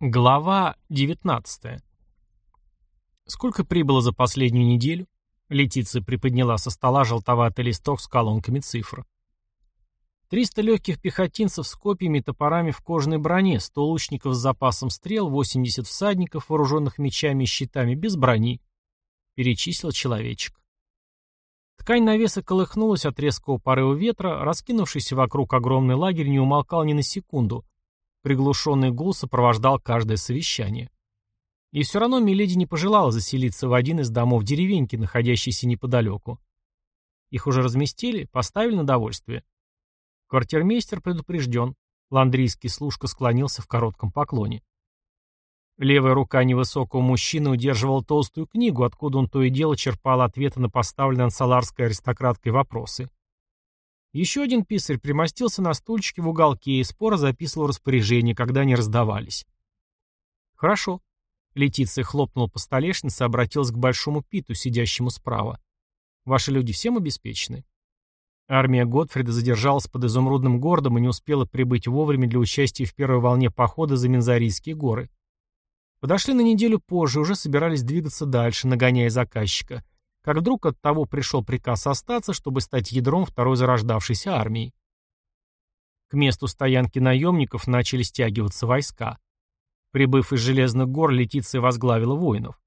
Глава 19. Сколько прибыло за последнюю неделю? Летиция приподняла со стола желтоватый листок с колонками цифр. 300 легких пехотинцев с копьями и топорами в кожаной броне, 100 лучников с запасом стрел, 80 всадников, вооруженных мечами и щитами, без брони. Перечислил человечек. Ткань навеса колыхнулась от резкого порыва ветра, раскинувшийся вокруг огромный лагерь не умолкал ни на секунду — Приглушенный гул сопровождал каждое совещание. И все равно Миледи не пожелала заселиться в один из домов деревеньки, находящейся неподалеку. Их уже разместили, поставили на довольствие. Квартирмейстер предупрежден. Ландрийский служка склонился в коротком поклоне. Левая рука невысокого мужчины удерживала толстую книгу, откуда он то и дело черпал ответы на поставленные ансаларской аристократкой вопросы. Еще один писарь примостился на стульчике в уголке и споро записывал распоряжения, когда они раздавались. «Хорошо». Летиция хлопнула по столешнице и обратилась к большому Питу, сидящему справа. «Ваши люди всем обеспечены?» Армия Готфрида задержалась под изумрудным городом и не успела прибыть вовремя для участия в первой волне похода за Мензарийские горы. Подошли на неделю позже, уже собирались двигаться дальше, нагоняя заказчика – как вдруг от того пришел приказ остаться, чтобы стать ядром второй зарождавшейся армии. К месту стоянки наемников начали стягиваться войска. Прибыв из Железных гор, Летиция возглавила воинов.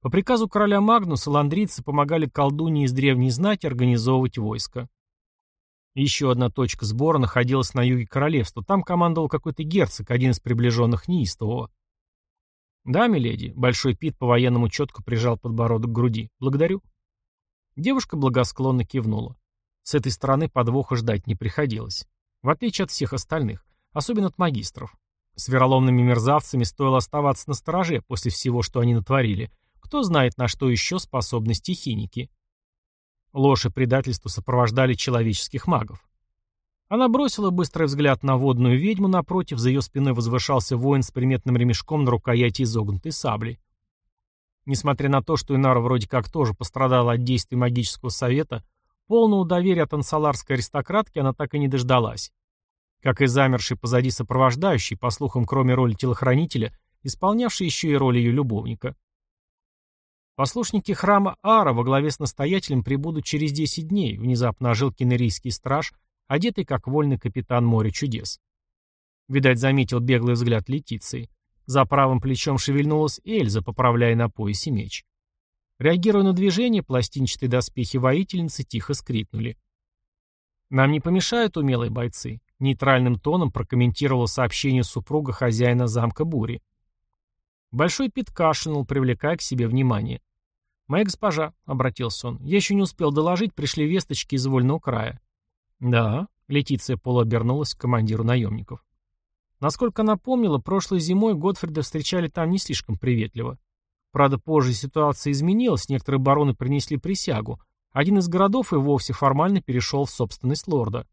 По приказу короля Магнуса ландрийцы помогали колдуне из древней знати организовывать войско. Еще одна точка сбора находилась на юге королевства. Там командовал какой-то герцог, один из приближенных неистового. «Да, миледи», — Большой Пит по-военному четко прижал подбородок к груди. «Благодарю». Девушка благосклонно кивнула. С этой стороны подвоха ждать не приходилось. В отличие от всех остальных, особенно от магистров. С вероломными мерзавцами стоило оставаться на стороже после всего, что они натворили. Кто знает, на что еще способны стихийники. Ложь и предательство сопровождали человеческих магов. Она бросила быстрый взгляд на водную ведьму напротив, за ее спиной возвышался воин с приметным ремешком на рукояти изогнутой сабли. Несмотря на то, что Инара вроде как тоже пострадала от действий магического совета, полного доверия от ансаларской аристократки она так и не дождалась. Как и замерший позади сопровождающий, по слухам, кроме роли телохранителя, исполнявший еще и роль ее любовника. Послушники храма Ара во главе с настоятелем прибудут через 10 дней, внезапно ожил кенерийский страж, одетый как вольный капитан моря чудес. Видать, заметил беглый взгляд Летиции. За правым плечом шевельнулась Эльза, поправляя на поясе меч. Реагируя на движение, пластинчатые доспехи воительницы тихо скрипнули. «Нам не помешают умелые бойцы», — нейтральным тоном прокомментировала сообщение супруга хозяина замка Бури. Большой Пит кашлянул, привлекая к себе внимание. «Моя госпожа», — обратился он, — «я еще не успел доложить, пришли весточки из вольного края». «Да», — Летиция полуобернулась к командиру наемников. Насколько она помнила, прошлой зимой Готфрида встречали там не слишком приветливо. Правда, позже ситуация изменилась, некоторые бароны принесли присягу. Один из городов и вовсе формально перешел в собственность лорда.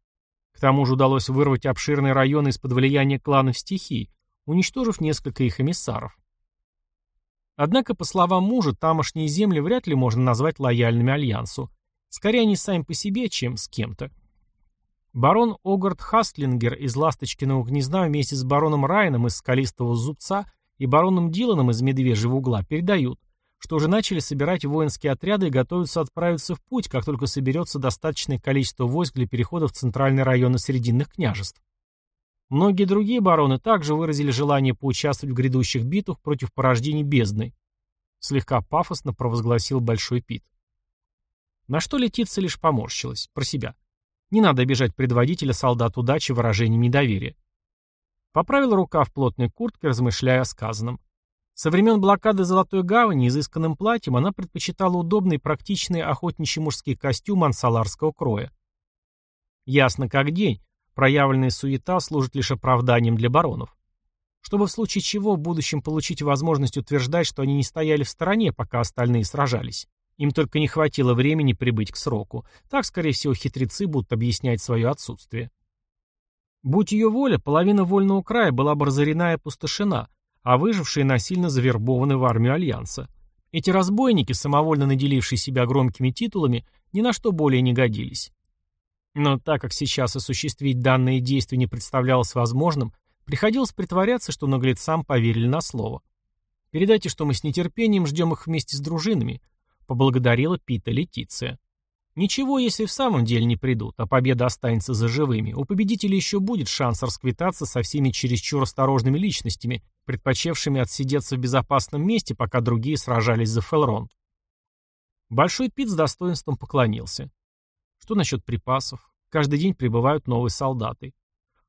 К тому же удалось вырвать обширные районы из-под влияния кланов стихий, уничтожив несколько их эмиссаров. Однако, по словам мужа, тамошние земли вряд ли можно назвать лояльными Альянсу. Скорее, они сами по себе, чем с кем-то. Барон Огард Хастлингер из Ласточкиного гнезда вместе с бароном Райаном из Скалистого Зубца и бароном Диланом из Медвежьего угла передают, что уже начали собирать воинские отряды и готовятся отправиться в путь, как только соберется достаточное количество войск для перехода в центральные районы Срединных княжеств. Многие другие бароны также выразили желание поучаствовать в грядущих битвах против порождений бездны. Слегка пафосно провозгласил Большой Пит. На что летица лишь поморщилась, про себя. Не надо обижать предводителя солдат удачи выражением недоверия. Поправил рука в плотной куртке, размышляя о сказанном. Со времен блокады Золотой Гавани изысканным платьем она предпочитала удобные практичные охотничьи мужские костюмы ансаларского кроя. Ясно как день, проявленная суета служит лишь оправданием для баронов. Чтобы в случае чего в будущем получить возможность утверждать, что они не стояли в стороне, пока остальные сражались. Им только не хватило времени прибыть к сроку. Так, скорее всего, хитрецы будут объяснять свое отсутствие. Будь ее воля, половина вольного края была бы разорена и опустошена, а выжившие насильно завербованы в армию Альянса. Эти разбойники, самовольно наделившие себя громкими титулами, ни на что более не годились. Но так как сейчас осуществить данные действия не представлялось возможным, Приходилось притворяться, что наглецам поверили на слово. «Передайте, что мы с нетерпением ждем их вместе с дружинами», — поблагодарила Пита Летиция. Ничего, если в самом деле не придут, а победа останется за живыми. У победителей еще будет шанс расквитаться со всеми чересчур осторожными личностями, предпочевшими отсидеться в безопасном месте, пока другие сражались за Фелрон. Большой Пит с достоинством поклонился. Что насчет припасов? Каждый день прибывают новые солдаты.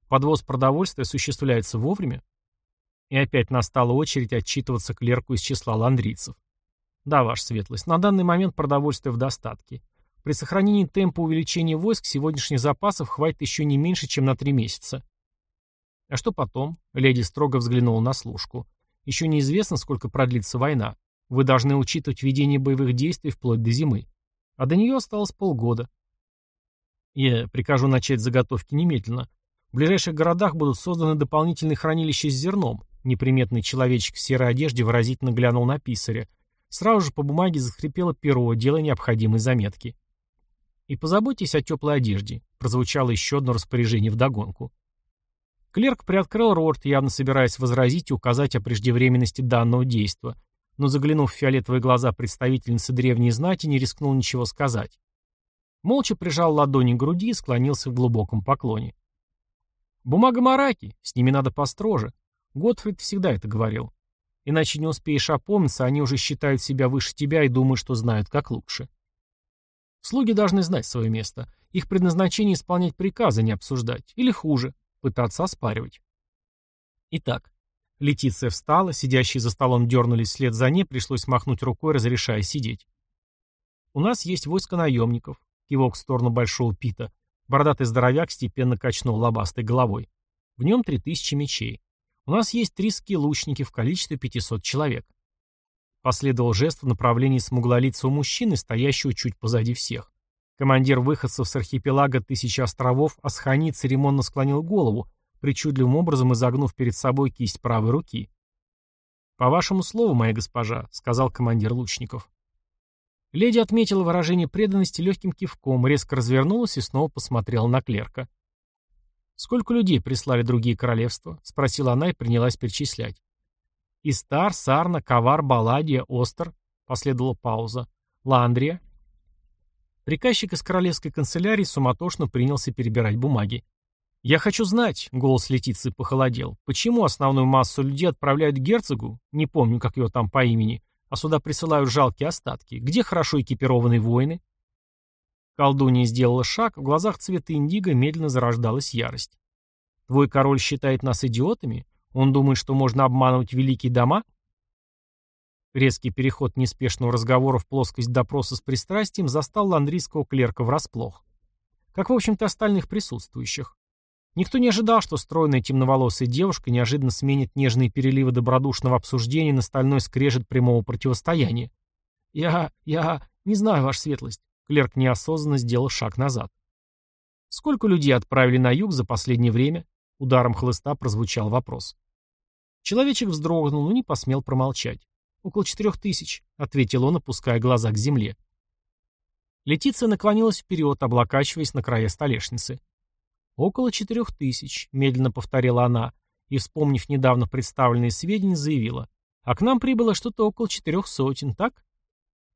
Подвоз продовольствия осуществляется вовремя? И опять настала очередь отчитываться клерку из числа ландрийцев. Да, ваша светлость, на данный момент продовольствия в достатке. При сохранении темпа увеличения войск сегодняшних запасов хватит еще не меньше, чем на три месяца. А что потом? Леди строго взглянула на служку. Еще неизвестно, сколько продлится война. Вы должны учитывать ведение боевых действий вплоть до зимы. А до нее осталось полгода. Я прикажу начать заготовки немедленно. В ближайших городах будут созданы дополнительные хранилища с зерном. Неприметный человечек в серой одежде выразительно глянул на писаря. Сразу же по бумаге заскрипело перо, делая необходимые заметки. «И позаботьтесь о теплой одежде», — прозвучало еще одно распоряжение вдогонку. Клерк приоткрыл рот, явно собираясь возразить и указать о преждевременности данного действа, но, заглянув в фиолетовые глаза представительницы древней знати, не рискнул ничего сказать. Молча прижал ладони к груди и склонился в глубоком поклоне. «Бумага мараки, с ними надо построже. Готфрид всегда это говорил. Иначе не успеешь опомниться, они уже считают себя выше тебя и думают, что знают как лучше. Слуги должны знать свое место. Их предназначение исполнять приказы, не обсуждать. Или хуже, пытаться оспаривать. Итак, Летиция встала, сидящие за столом дернулись вслед за ней, пришлось махнуть рукой, разрешая сидеть. «У нас есть войско наемников», — кивок в сторону Большого Пита. Бородатый здоровяк степенно качнул лобастой головой. «В нем три тысячи мечей. У нас есть три ски-лучники в количестве 500 человек. Последовал жест в направлении смуглолицего мужчины, стоящего чуть позади всех. Командир выходцев с архипелага Тысячи островов Асхани церемонно склонил голову, причудливым образом изогнув перед собой кисть правой руки. «По вашему слову, моя госпожа», — сказал командир лучников. Леди отметила выражение преданности легким кивком, резко развернулась и снова посмотрела на клерка. «Сколько людей прислали другие королевства?» — спросила она и принялась перечислять. Истар, Сарна, Кавар, Баладия, Остер. Последовала пауза. Ландрия. Приказчик из королевской канцелярии суматошно принялся перебирать бумаги. «Я хочу знать», — голос Летиции похолодел, «почему основную массу людей отправляют к герцогу, не помню, как его там по имени, а сюда присылают жалкие остатки? Где хорошо экипированные воины?» Колдунья сделала шаг, в глазах цвета индиго медленно зарождалась ярость. «Твой король считает нас идиотами? Он думает, что можно обманывать великие дома? Резкий переход неспешного разговора в плоскость допроса с пристрастием застал ландрийского клерка врасплох. Как, в общем-то, остальных присутствующих. Никто не ожидал, что стройная темноволосая девушка неожиданно сменит нежные переливы добродушного обсуждения на стальной скрежет прямого противостояния. «Я... я... не знаю, ваша светлость». Клерк неосознанно сделал шаг назад. «Сколько людей отправили на юг за последнее время?» Ударом хлыста прозвучал вопрос. Человечек вздрогнул, но не посмел промолчать. «Около четырех тысяч», — ответил он, опуская глаза к земле. Летиция наклонилась вперед, облокачиваясь на края столешницы. «Около четырех тысяч», — медленно повторила она, и, вспомнив недавно представленные сведения, заявила. «А к нам прибыло что-то около четырех сотен, так?»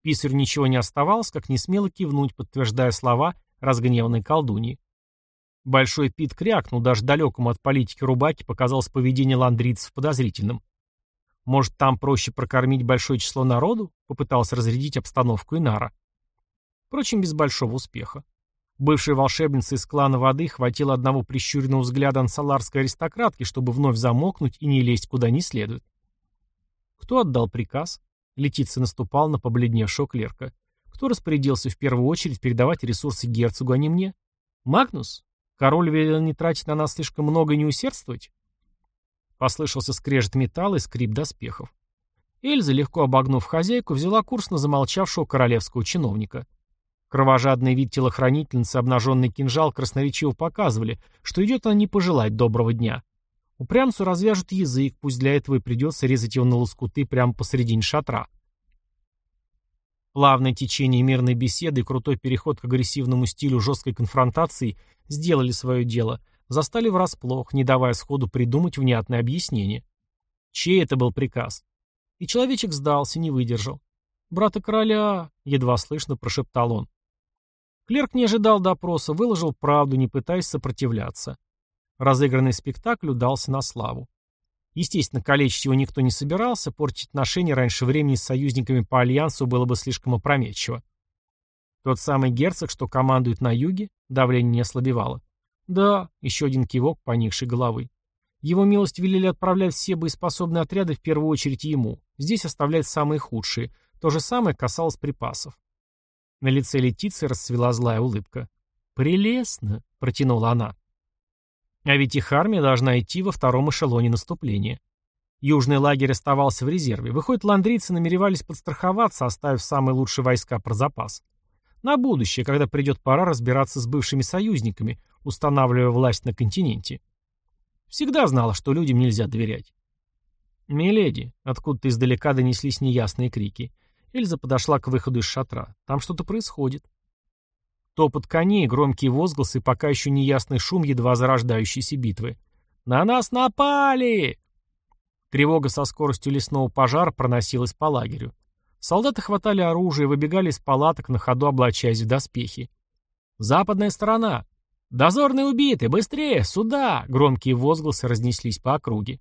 Писарь ничего не оставалось, как не смело кивнуть, подтверждая слова разгневанной колдуньи. Большой Пит крякнул, даже далекому от политики Рубаки показалось поведение ландрийцев подозрительным. Может, там проще прокормить большое число народу? Попытался разрядить обстановку Инара. Впрочем, без большого успеха. Бывшей волшебнице из клана воды хватило одного прищуренного взгляда ансаларской аристократки, чтобы вновь замокнуть и не лезть куда не следует. Кто отдал приказ? Летиция наступал на побледневшего клерка. Кто распорядился в первую очередь передавать ресурсы герцогу, а не мне? Магнус? Король велел не тратить на нас слишком много и не усердствовать? Послышался скрежет металла и скрип доспехов. Эльза, легко обогнув хозяйку, взяла курс на замолчавшего королевского чиновника. Кровожадный вид телохранительницы, обнаженный кинжал красноречиво показывали, что идет она не пожелать доброго дня. Упрямцу развяжут язык, пусть для этого и придется резать его на лоскуты прямо посередине шатра. Плавное течение мирной беседы и крутой переход к агрессивному стилю жесткой конфронтации сделали свое дело, застали врасплох, не давая сходу придумать внятное объяснение. Чей это был приказ? И человечек сдался, не выдержал. «Брата короля!» — едва слышно прошептал он. Клерк не ожидал допроса, выложил правду, не пытаясь сопротивляться. Разыгранный спектакль удался на славу. Естественно, калечить его никто не собирался, портить отношения раньше времени с союзниками по Альянсу было бы слишком опрометчиво. Тот самый герцог, что командует на юге, давление не ослабевало. Да, еще один кивок поникшей головы. Его милость велели отправлять все боеспособные отряды в первую очередь ему. Здесь оставлять самые худшие. То же самое касалось припасов. На лице Летиции расцвела злая улыбка. «Прелестно!» — протянула она. А ведь их армия должна идти во втором эшелоне наступления. Южный лагерь оставался в резерве. Выходит, ландрийцы намеревались подстраховаться, оставив самые лучшие войска про запас. На будущее, когда придет пора разбираться с бывшими союзниками, устанавливая власть на континенте. Всегда знала, что людям нельзя доверять. «Миледи», откуда-то издалека донеслись неясные крики. Эльза подошла к выходу из шатра. Там что-то происходит. Топот коней, громкие возгласы пока еще неясный шум едва зарождающейся битвы. «На нас напали!» Тревога со скоростью лесного пожара проносилась по лагерю. Солдаты хватали оружие и выбегали из палаток, на ходу облачаясь в доспехи. «Западная сторона! Дозорные убиты! Быстрее! Сюда!» Громкие возгласы разнеслись по округе.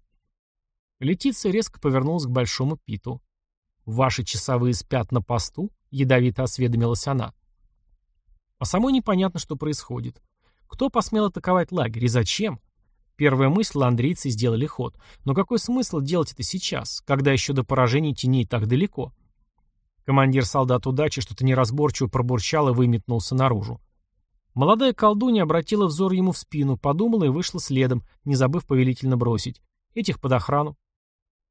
Летиция резко повернулась к большому питу. «Ваши часовые спят на посту?» — ядовито осведомилась она. А самой непонятно, что происходит. Кто посмел атаковать лагерь и зачем? Первая мысль ландрийцы сделали ход. Но какой смысл делать это сейчас, когда еще до поражения теней так далеко? Командир солдат удачи что-то неразборчиво пробурчал и выметнулся наружу. Молодая колдунья обратила взор ему в спину, подумала и вышла следом, не забыв повелительно бросить. Этих под охрану.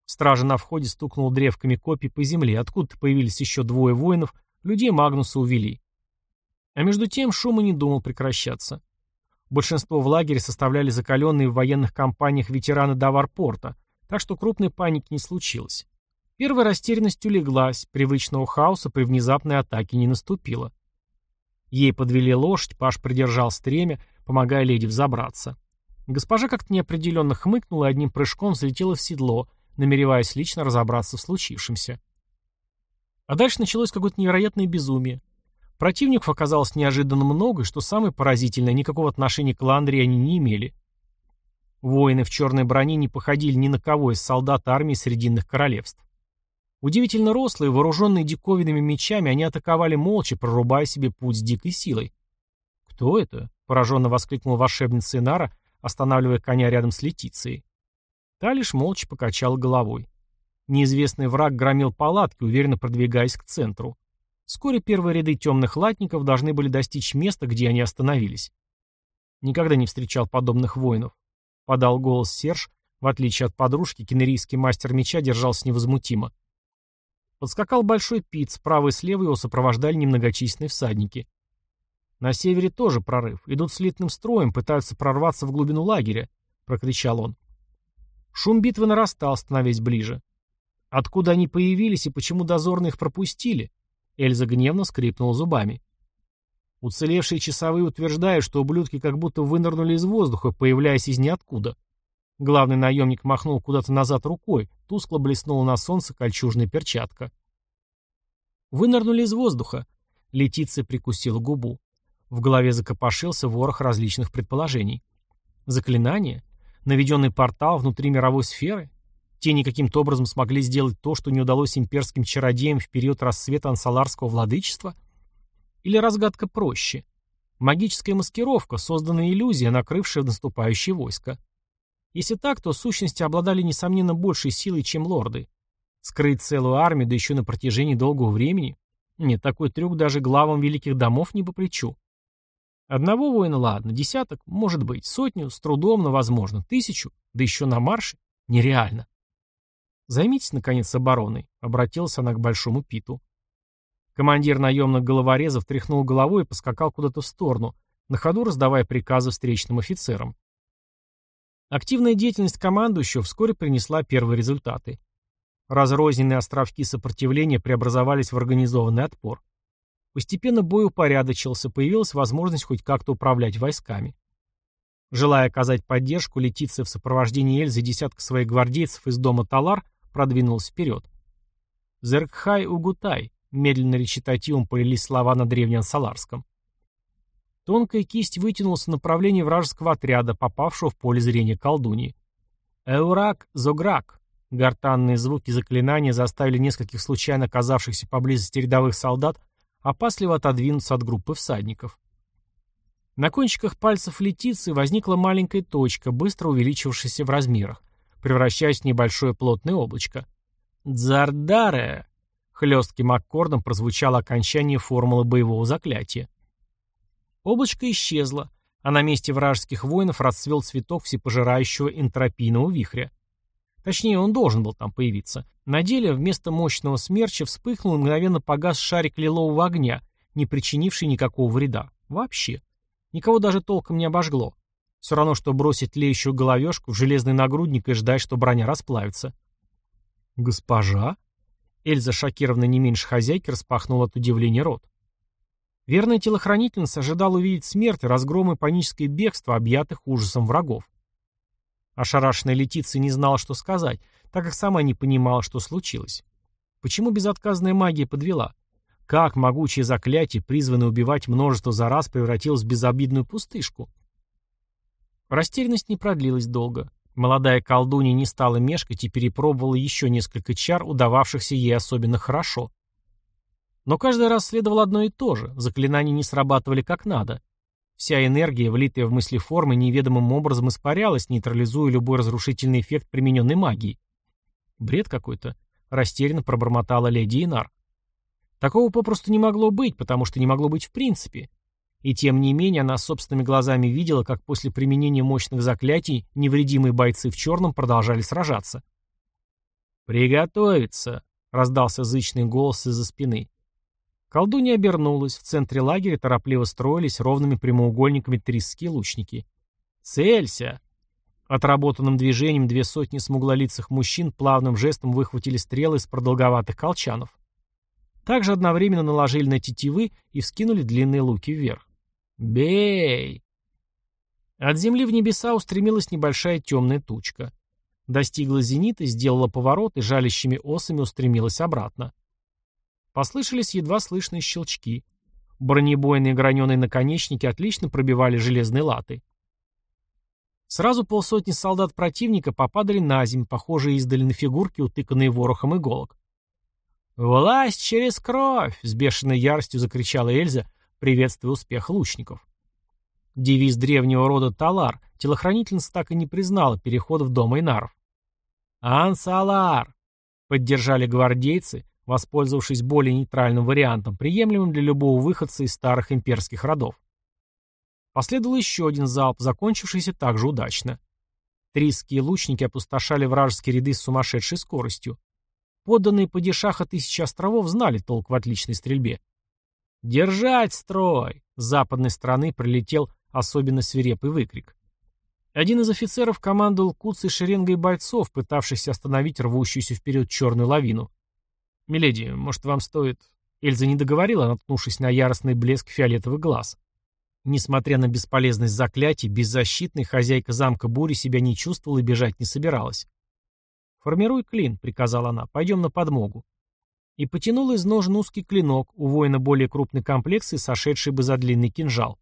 Стража на входе стукнул древками копий по земле, откуда-то появились еще двое воинов, людей Магнуса увели. А между тем шум и не думал прекращаться. Большинство в лагере составляли закаленные в военных кампаниях ветераны Даварпорта, так что крупной паники не случилось. Первая растерянность улеглась, привычного хаоса при внезапной атаке не наступило. Ей подвели лошадь, Паш придержал стремя, помогая леди взобраться. Госпожа как-то неопределенно хмыкнула и одним прыжком взлетела в седло, намереваясь лично разобраться в случившемся. А дальше началось какое-то невероятное безумие. Противников оказалось неожиданно много, и, что самое поразительное, никакого отношения к Ландрии они не имели. Воины в черной броне не походили ни на кого из солдат армии Срединных Королевств. Удивительно рослые, вооруженные диковинными мечами, они атаковали молча, прорубая себе путь с дикой силой. «Кто это?» — пораженно воскликнул волшебница Инара, останавливая коня рядом с Летицией. Та лишь молча покачала головой. Неизвестный враг громил палатки, уверенно продвигаясь к центру. Вскоре первые ряды темных латников должны были достичь места, где они остановились. Никогда не встречал подобных воинов. Подал голос Серж, в отличие от подружки, кенерийский мастер меча держался невозмутимо. Подскакал большой пит, справа и слева его сопровождали немногочисленные всадники. На севере тоже прорыв. Идут слитным строем, пытаются прорваться в глубину лагеря, — прокричал он. Шум битвы нарастал, становясь ближе. Откуда они появились и почему дозорные их пропустили? Эльза гневно скрипнула зубами. Уцелевшие часовые утверждают, что ублюдки как будто вынырнули из воздуха, появляясь из ниоткуда. Главный наемник махнул куда-то назад рукой, тускло блеснула на солнце кольчужная перчатка. Вынырнули из воздуха. Летиция прикусила губу. В голове закопошился ворох различных предположений. Заклинание? Наведенный портал внутри мировой сферы? Тени каким-то образом смогли сделать то, что не удалось имперским чародеям в период рассвета ансаларского владычества? Или разгадка проще? Магическая маскировка, созданная иллюзия, накрывшая наступающее войско. Если так, то сущности обладали, несомненно, большей силой, чем лорды. Скрыть целую армию, да еще на протяжении долгого времени? Нет, такой трюк даже главам великих домов не по плечу. Одного воина, ладно, десяток, может быть, сотню, с трудом, но возможно, тысячу, да еще на марше, нереально. «Займитесь, наконец, обороной», — обратилась она к Большому Питу. Командир наемных головорезов тряхнул головой и поскакал куда-то в сторону, на ходу раздавая приказы встречным офицерам. Активная деятельность командующего вскоре принесла первые результаты. Разрозненные островки сопротивления преобразовались в организованный отпор. Постепенно бой упорядочился, появилась возможность хоть как-то управлять войсками. Желая оказать поддержку, Летиция в сопровождении Эльзы десятка своих гвардейцев из дома Талар продвинулась вперед. «Зеркхай угутай», — медленно речитативом полились слова на древнеансаларском. Тонкая кисть вытянулась в направлении вражеского отряда, попавшего в поле зрения колдуньи. «Эурак, зограк», Гортанные звуки заклинания заставили нескольких случайно оказавшихся поблизости рядовых солдат опасливо отодвинуться от группы всадников. На кончиках пальцев летицы возникла маленькая точка, быстро увеличившаяся в размерах, превращаясь в небольшое плотное облачко. «Дзардаре!» Хлестким аккордом прозвучало окончание формулы боевого заклятия. Облачко исчезло, а на месте вражеских воинов расцвел цветок всепожирающего энтропийного вихря. Точнее, он должен был там появиться. На деле вместо мощного смерча вспыхнул и мгновенно погас шарик лилового огня, не причинивший никакого вреда. Вообще. Никого даже толком не обожгло. Все равно, что бросить тлеющую головешку в железный нагрудник и ждать, что броня расплавится. «Госпожа?» Эльза, шокированная не меньше хозяйки, распахнула от удивления рот. Верная телохранительница ожидала увидеть смерть, разгром и паническое бегство объятых ужасом врагов. Ошарашенная Летиция не знала, что сказать, так как сама не понимала, что случилось. Почему безотказная магия подвела? Как могучее заклятие, призванное убивать множество за раз, превратилось в безобидную пустышку? Растерянность не продлилась долго. Молодая колдунья не стала мешкать и перепробовала еще несколько чар, удававшихся ей особенно хорошо. Но каждый раз следовало одно и то же, заклинания не срабатывали как надо. Вся энергия, влитая в мыслеформы, неведомым образом испарялась, нейтрализуя любой разрушительный эффект примененной магии. Бред какой-то, растерянно пробормотала леди Инар. Такого попросту не могло быть, потому что не могло быть в принципе. И тем не менее она собственными глазами видела, как после применения мощных заклятий невредимые бойцы в черном продолжали сражаться. «Приготовиться!» — раздался зычный голос из-за спины. Колдунья обернулась, в центре лагеря торопливо строились ровными прямоугольниками трисские лучники. «Целься!» Отработанным движением две сотни смуглолицых мужчин плавным жестом выхватили стрелы из продолговатых колчанов. Также одновременно наложили на тетивы и вскинули длинные луки вверх. «Бей!» От земли в небеса устремилась небольшая темная тучка. Достигла зенита, сделала поворот и жалящими осами устремилась обратно. Послышались едва слышные щелчки. Бронебойные граненые наконечники отлично пробивали железные латы. Сразу полсотни солдат противника попадали на землю, похожие издали на фигурки, утыканные ворохом иголок. «Власть через кровь!» — с бешеной яростью закричала Эльза, приветствуя успех лучников. Девиз древнего рода Талар телохранительница так и не признала перехода в дом Эйнаров. «Ансалар!» — поддержали гвардейцы, воспользовавшись более нейтральным вариантом, приемлемым для любого выходца из старых имперских родов. Последовал еще один залп, закончившийся также удачно. Трисские лучники опустошали вражеские ряды с сумасшедшей скоростью. Подданные падишаха тысячи островов знали толк в отличной стрельбе. «Держать строй!» С западной стороны прилетел особенно свирепый выкрик. Один из офицеров командовал куцей шеренгой бойцов, пытавшихся остановить рвущуюся вперед черную лавину. «Миледи, может, вам стоит...» Эльза не договорила, наткнувшись на яростный блеск фиолетовых глаз. Несмотря на бесполезность заклятий, беззащитная хозяйка замка Бури себя не чувствовала и бежать не собиралась. «Формируй клин», — приказала она, — «пойдем на подмогу». И потянула из ножен узкий клинок, у воина более крупной комплекции, сошедший бы за длинный кинжал.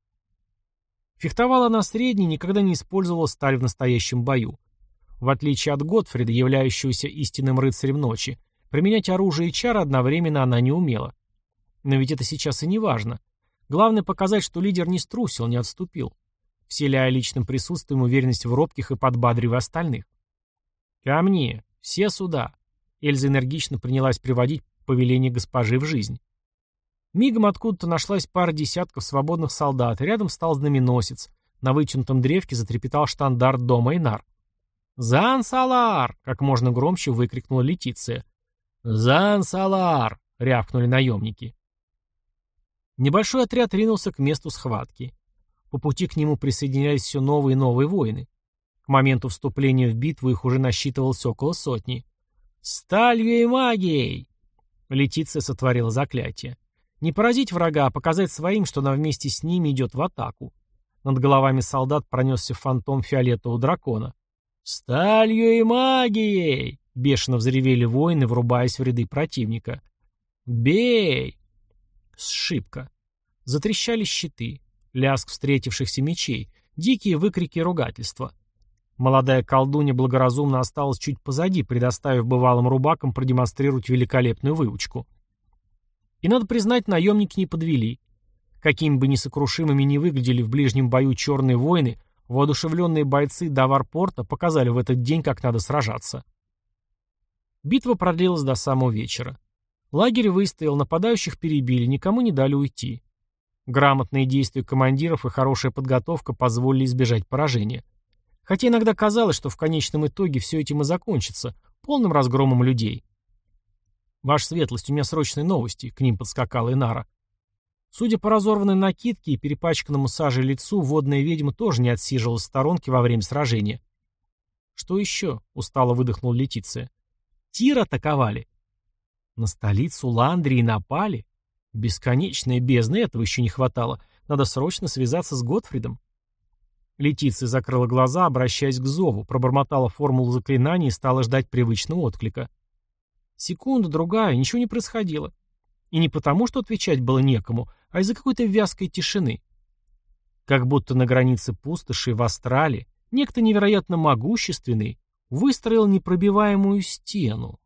Фехтовала она средней, никогда не использовала сталь в настоящем бою. В отличие от Готфрида, являющегося истинным рыцарем ночи, Применять оружие и чары одновременно она не умела. Но ведь это сейчас и не важно. Главное показать, что лидер не струсил, не отступил, вселяя личным присутствием уверенность в робких и подбадривая остальных. «Ко мне! Все сюда!» Эльза энергично принялась приводить повеление госпожи в жизнь. Мигом откуда-то нашлась пара десятков свободных солдат, рядом стал знаменосец. На вытянутом древке затрепетал штандарт дома Инар. «Зан-Салар!» — как можно громче выкрикнула Летиция. «Зан-Салар!» — рявкнули наемники. Небольшой отряд ринулся к месту схватки. По пути к нему присоединялись все новые и новые воины. К моменту вступления в битву их уже насчитывалось около сотни. «Сталью и магией!» Летиция сотворила заклятие. Не поразить врага, а показать своим, что она вместе с ними идет в атаку. Над головами солдат пронесся фантом фиолетового дракона. «Сталью и магией!» — бешено взревели воины, врубаясь в ряды противника. «Бей!» Сшибка. Затрещали щиты. Лязг встретившихся мечей. Дикие выкрики ругательства. Молодая колдунья благоразумно осталась чуть позади, предоставив бывалым рубакам продемонстрировать великолепную выучку. И, надо признать, наемники не подвели. Какими бы несокрушимыми ни выглядели в ближнем бою черные воины, воодушевленные бойцы Даварпорта показали в этот день, как надо сражаться. Битва продлилась до самого вечера. Лагерь выстоял, нападающих перебили, никому не дали уйти. Грамотные действия командиров и хорошая подготовка позволили избежать поражения. Хотя иногда казалось, что в конечном итоге все этим и закончится, полным разгромом людей. «Ваша светлость, у меня срочные новости», — к ним подскакала Инара. Судя по разорванной накидке и перепачканному сажей лицу, водная ведьма тоже не отсиживалась в сторонке во время сражения. «Что еще?» — устало выдохнул Летиция. «Тир атаковали». «На столицу Ландрии напали?» «Бесконечная бездна, этого еще не хватало. Надо срочно связаться с Готфридом». Летиция закрыла глаза, обращаясь к зову, пробормотала формулу заклинания и стала ждать привычного отклика. Секунда, другая, ничего не происходило. И не потому, что отвечать было некому, а из-за какой-то вязкой тишины. Как будто на границе пустоши в Астрале некто невероятно могущественный выстроил непробиваемую стену.